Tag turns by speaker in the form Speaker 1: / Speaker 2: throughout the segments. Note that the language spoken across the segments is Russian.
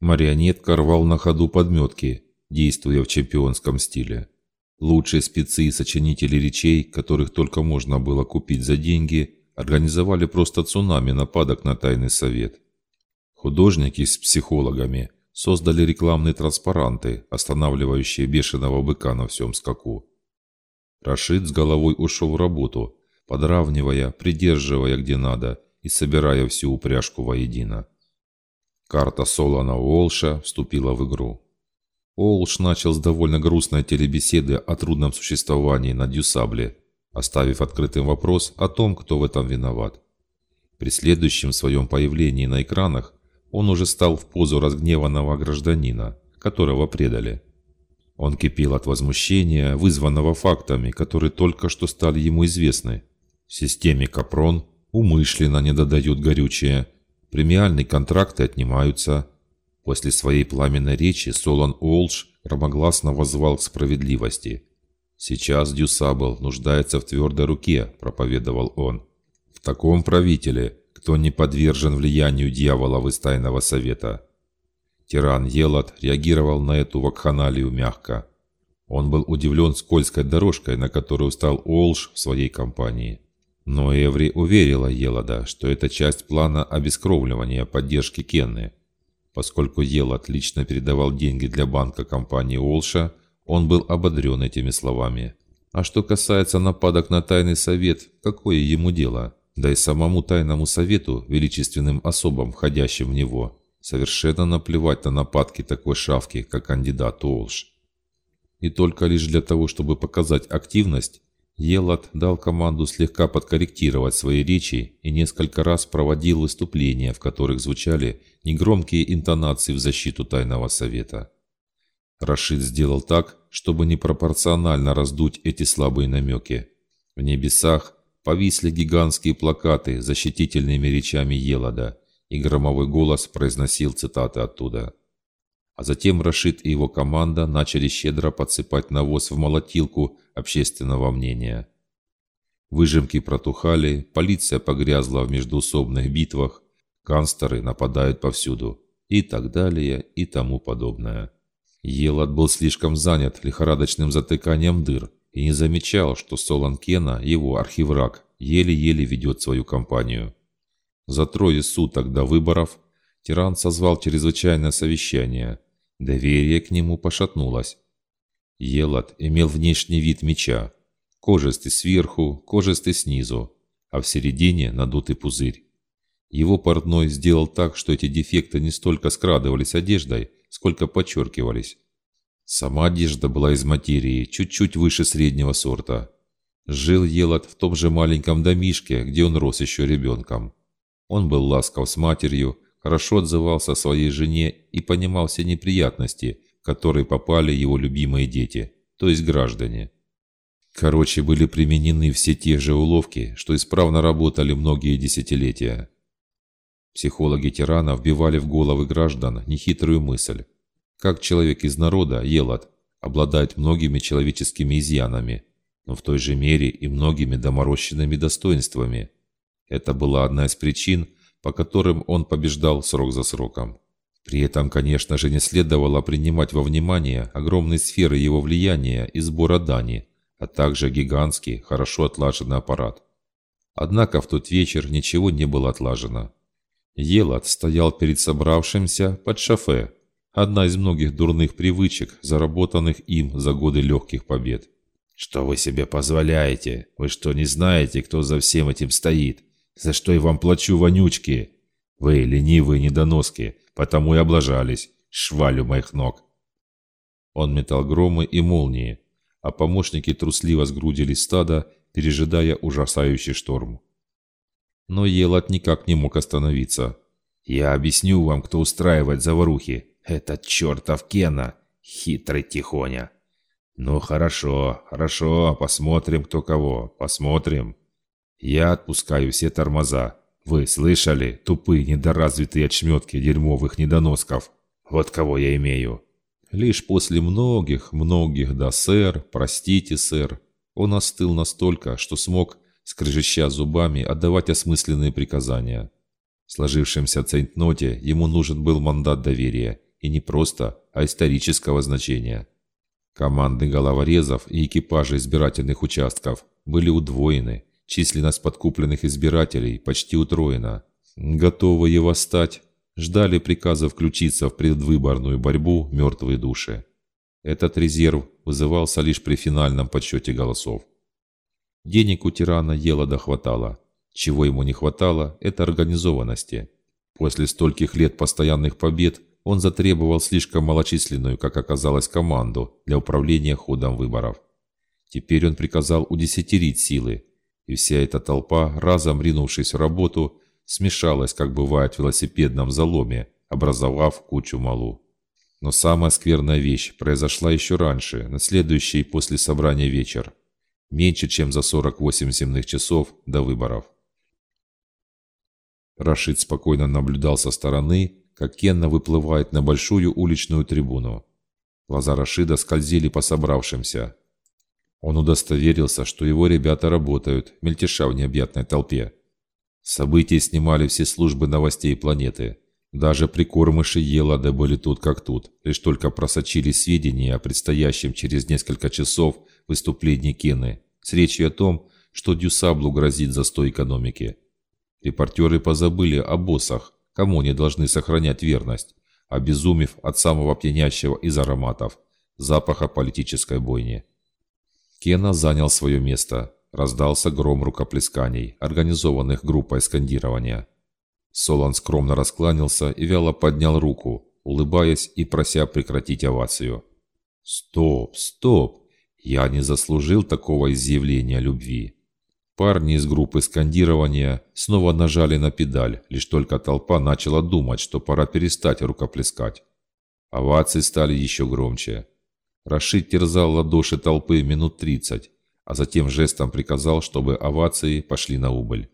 Speaker 1: Марионетка рвал на ходу подметки, действуя в чемпионском стиле. Лучшие спецы и сочинители речей, которых только можно было купить за деньги, организовали просто цунами нападок на тайный совет. Художники с психологами создали рекламные транспаранты, останавливающие бешеного быка на всем скаку. Рашид с головой ушел в работу, подравнивая, придерживая где надо и собирая всю упряжку воедино. Карта Солана Уолша вступила в игру. Уолш начал с довольно грустной телебеседы о трудном существовании на Дюсабле, оставив открытым вопрос о том, кто в этом виноват. При следующем своем появлении на экранах он уже стал в позу разгневанного гражданина, которого предали. Он кипел от возмущения, вызванного фактами, которые только что стали ему известны. В системе Капрон умышленно не додают горючее, премиальные контракты отнимаются. После своей пламенной речи Солон Олш громогласно воззвал к справедливости. «Сейчас Дюсабл нуждается в твердой руке», – проповедовал он. «В таком правителе, кто не подвержен влиянию дьявола из тайного совета». Тиран Елат реагировал на эту вакханалию мягко. Он был удивлен скользкой дорожкой, на которую стал Олш в своей компании. Но Эври уверила Елада, что это часть плана обескровливания поддержки Кенны. Поскольку Елад лично передавал деньги для банка компании Олша, он был ободрен этими словами. А что касается нападок на тайный совет, какое ему дело? Да и самому тайному совету, величественным особам, входящим в него, совершенно наплевать на нападки такой шавки, как кандидат Олш. И только лишь для того, чтобы показать активность, Елат дал команду слегка подкорректировать свои речи и несколько раз проводил выступления, в которых звучали негромкие интонации в защиту Тайного Совета. Рашид сделал так, чтобы непропорционально раздуть эти слабые намеки. В небесах повисли гигантские плакаты с защитительными речами Елада, и громовой голос произносил цитаты оттуда. А затем Рашид и его команда начали щедро подсыпать навоз в молотилку общественного мнения. Выжимки протухали, полиция погрязла в междуусобных битвах, гангстеры нападают повсюду и так далее и тому подобное. Елат был слишком занят лихорадочным затыканием дыр и не замечал, что Солон Кена, его архивраг, еле-еле ведет свою кампанию. За трое суток до выборов тиран созвал чрезвычайное совещание – Доверие к нему пошатнулось. Елот имел внешний вид меча. Кожистый сверху, кожистый снизу, а в середине надутый пузырь. Его портной сделал так, что эти дефекты не столько скрадывались одеждой, сколько подчеркивались. Сама одежда была из материи, чуть-чуть выше среднего сорта. Жил Елот в том же маленьком домишке, где он рос еще ребенком. Он был ласков с матерью, хорошо отзывался о своей жене и понимал все неприятности, которые попали его любимые дети, то есть граждане. Короче, были применены все те же уловки, что исправно работали многие десятилетия. Психологи тирана вбивали в головы граждан нехитрую мысль. Как человек из народа, Елот, обладает многими человеческими изъянами, но в той же мере и многими доморощенными достоинствами. Это была одна из причин, по которым он побеждал срок за сроком. При этом, конечно же, не следовало принимать во внимание огромные сферы его влияния и сбора дани, а также гигантский, хорошо отлаженный аппарат. Однако в тот вечер ничего не было отлажено. Елат стоял перед собравшимся под шофе, одна из многих дурных привычек, заработанных им за годы легких побед. «Что вы себе позволяете? Вы что, не знаете, кто за всем этим стоит? За что я вам плачу, вонючки? Вы ленивые недоноски, потому и облажались, швалю моих ног. Он метал громы и молнии, а помощники трусливо сгрудились стада, пережидая ужасающий шторм. Но Елат никак не мог остановиться. «Я объясню вам, кто устраивает заварухи. Этот чертов Кена, хитрый тихоня». «Ну хорошо, хорошо, посмотрим, кто кого, посмотрим». Я отпускаю все тормоза. Вы слышали? Тупые, недоразвитые очметки дерьмовых недоносков. Вот кого я имею. Лишь после многих-многих «да, сэр», «простите, сэр», он остыл настолько, что смог, скрежеща зубами, отдавать осмысленные приказания. В сложившемся цейтноте ему нужен был мандат доверия, и не просто, а исторического значения. Команды головорезов и экипажи избирательных участков были удвоены, численность подкупленных избирателей почти утроена. Готовые восстать, ждали приказа включиться в предвыборную борьбу мертвые души. Этот резерв вызывался лишь при финальном подсчете голосов. Денег у тирана ела до хватало. Чего ему не хватало, это организованности. После стольких лет постоянных побед он затребовал слишком малочисленную, как оказалось, команду для управления ходом выборов. Теперь он приказал удесятерить силы, и вся эта толпа, разом ринувшись в работу, смешалась, как бывает в велосипедном заломе, образовав кучу малу. Но самая скверная вещь произошла еще раньше, на следующий после собрания вечер. Меньше, чем за 48 земных часов до выборов. Рашид спокойно наблюдал со стороны, как Кенна выплывает на большую уличную трибуну. Глаза Рашида скользили по собравшимся. Он удостоверился, что его ребята работают, мельтеша в необъятной толпе. События снимали все службы новостей планеты. Даже прикормыши Елада были тут как тут, лишь только просочились сведения о предстоящем через несколько часов выступлении Кены с речью о том, что Дюсаблу грозит застой экономики. Репортеры позабыли о боссах, кому они должны сохранять верность, обезумев от самого пьянящего из ароматов, запаха политической бойни. Кена занял свое место. Раздался гром рукоплесканий, организованных группой скандирования. Солон скромно раскланялся и вяло поднял руку, улыбаясь и прося прекратить овацию. «Стоп, стоп! Я не заслужил такого изъявления любви!» Парни из группы скандирования снова нажали на педаль, лишь только толпа начала думать, что пора перестать рукоплескать. Овации стали еще громче. Рашид терзал ладоши толпы минут тридцать, а затем жестом приказал, чтобы овации пошли на убыль.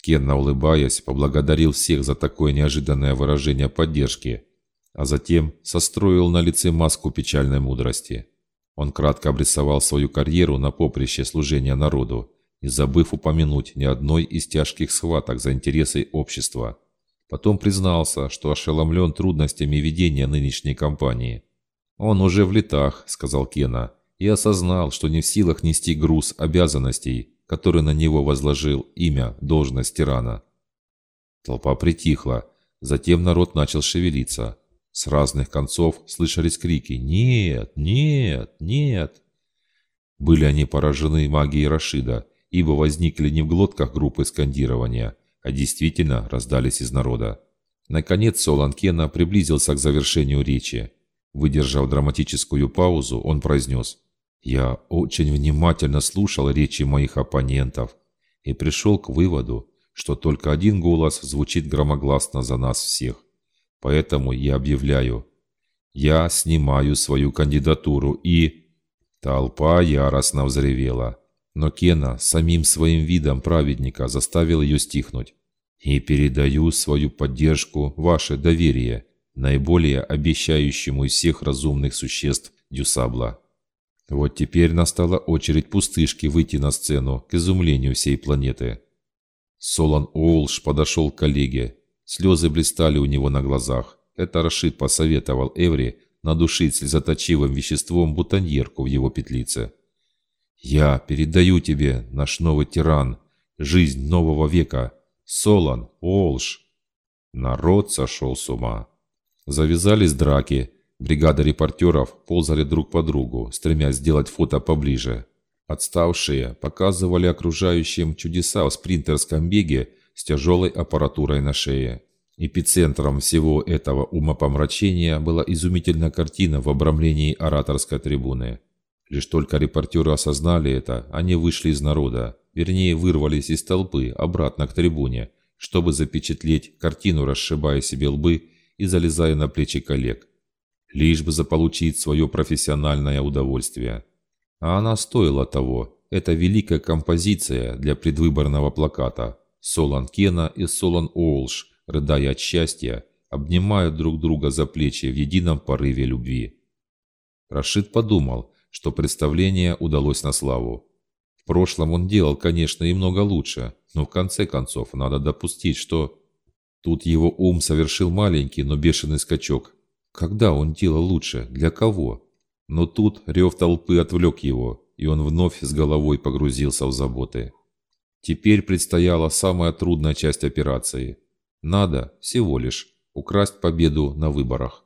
Speaker 1: Кенна, улыбаясь, поблагодарил всех за такое неожиданное выражение поддержки, а затем состроил на лице маску печальной мудрости. Он кратко обрисовал свою карьеру на поприще служения народу, не забыв упомянуть ни одной из тяжких схваток за интересы общества. Потом признался, что ошеломлен трудностями ведения нынешней кампании. «Он уже в летах», — сказал Кена, и осознал, что не в силах нести груз обязанностей, который на него возложил имя, должность тирана. Толпа притихла, затем народ начал шевелиться. С разных концов слышались крики «Нет! Нет! Нет!». Были они поражены магией Рашида ибо возникли не в глотках группы скандирования, а действительно раздались из народа. Наконец Солан Кена приблизился к завершению речи. Выдержав драматическую паузу, он произнес «Я очень внимательно слушал речи моих оппонентов и пришел к выводу, что только один голос звучит громогласно за нас всех. Поэтому я объявляю, я снимаю свою кандидатуру и...» Толпа яростно взревела. Но Кена самим своим видом праведника заставил ее стихнуть. «И передаю свою поддержку, ваше доверие, наиболее обещающему из всех разумных существ Дюсабла». Вот теперь настала очередь пустышки выйти на сцену, к изумлению всей планеты. Солон Оулш подошел к коллеге. Слезы блистали у него на глазах. Это Рашид посоветовал Эври надушить слезоточивым веществом бутоньерку в его петлице. Я передаю тебе, наш новый тиран, жизнь нового века. Солон, Олш. Народ сошел с ума. Завязались драки. Бригада репортеров ползали друг по другу, стремясь сделать фото поближе. Отставшие показывали окружающим чудеса в спринтерском беге с тяжелой аппаратурой на шее. Эпицентром всего этого умопомрачения была изумительная картина в обрамлении ораторской трибуны. Лишь только репортеры осознали это, они вышли из народа, вернее вырвались из толпы обратно к трибуне, чтобы запечатлеть картину, расшибая себе лбы и залезая на плечи коллег. Лишь бы заполучить свое профессиональное удовольствие. А она стоила того. Это великая композиция для предвыборного плаката. Солан Кена и Солан Оулш, рыдая от счастья, обнимают друг друга за плечи в едином порыве любви. Рашид подумал, что представление удалось на славу. В прошлом он делал, конечно, и много лучше, но в конце концов надо допустить, что... Тут его ум совершил маленький, но бешеный скачок. Когда он делал лучше? Для кого? Но тут рев толпы отвлек его, и он вновь с головой погрузился в заботы. Теперь предстояла самая трудная часть операции. Надо всего лишь украсть победу на выборах.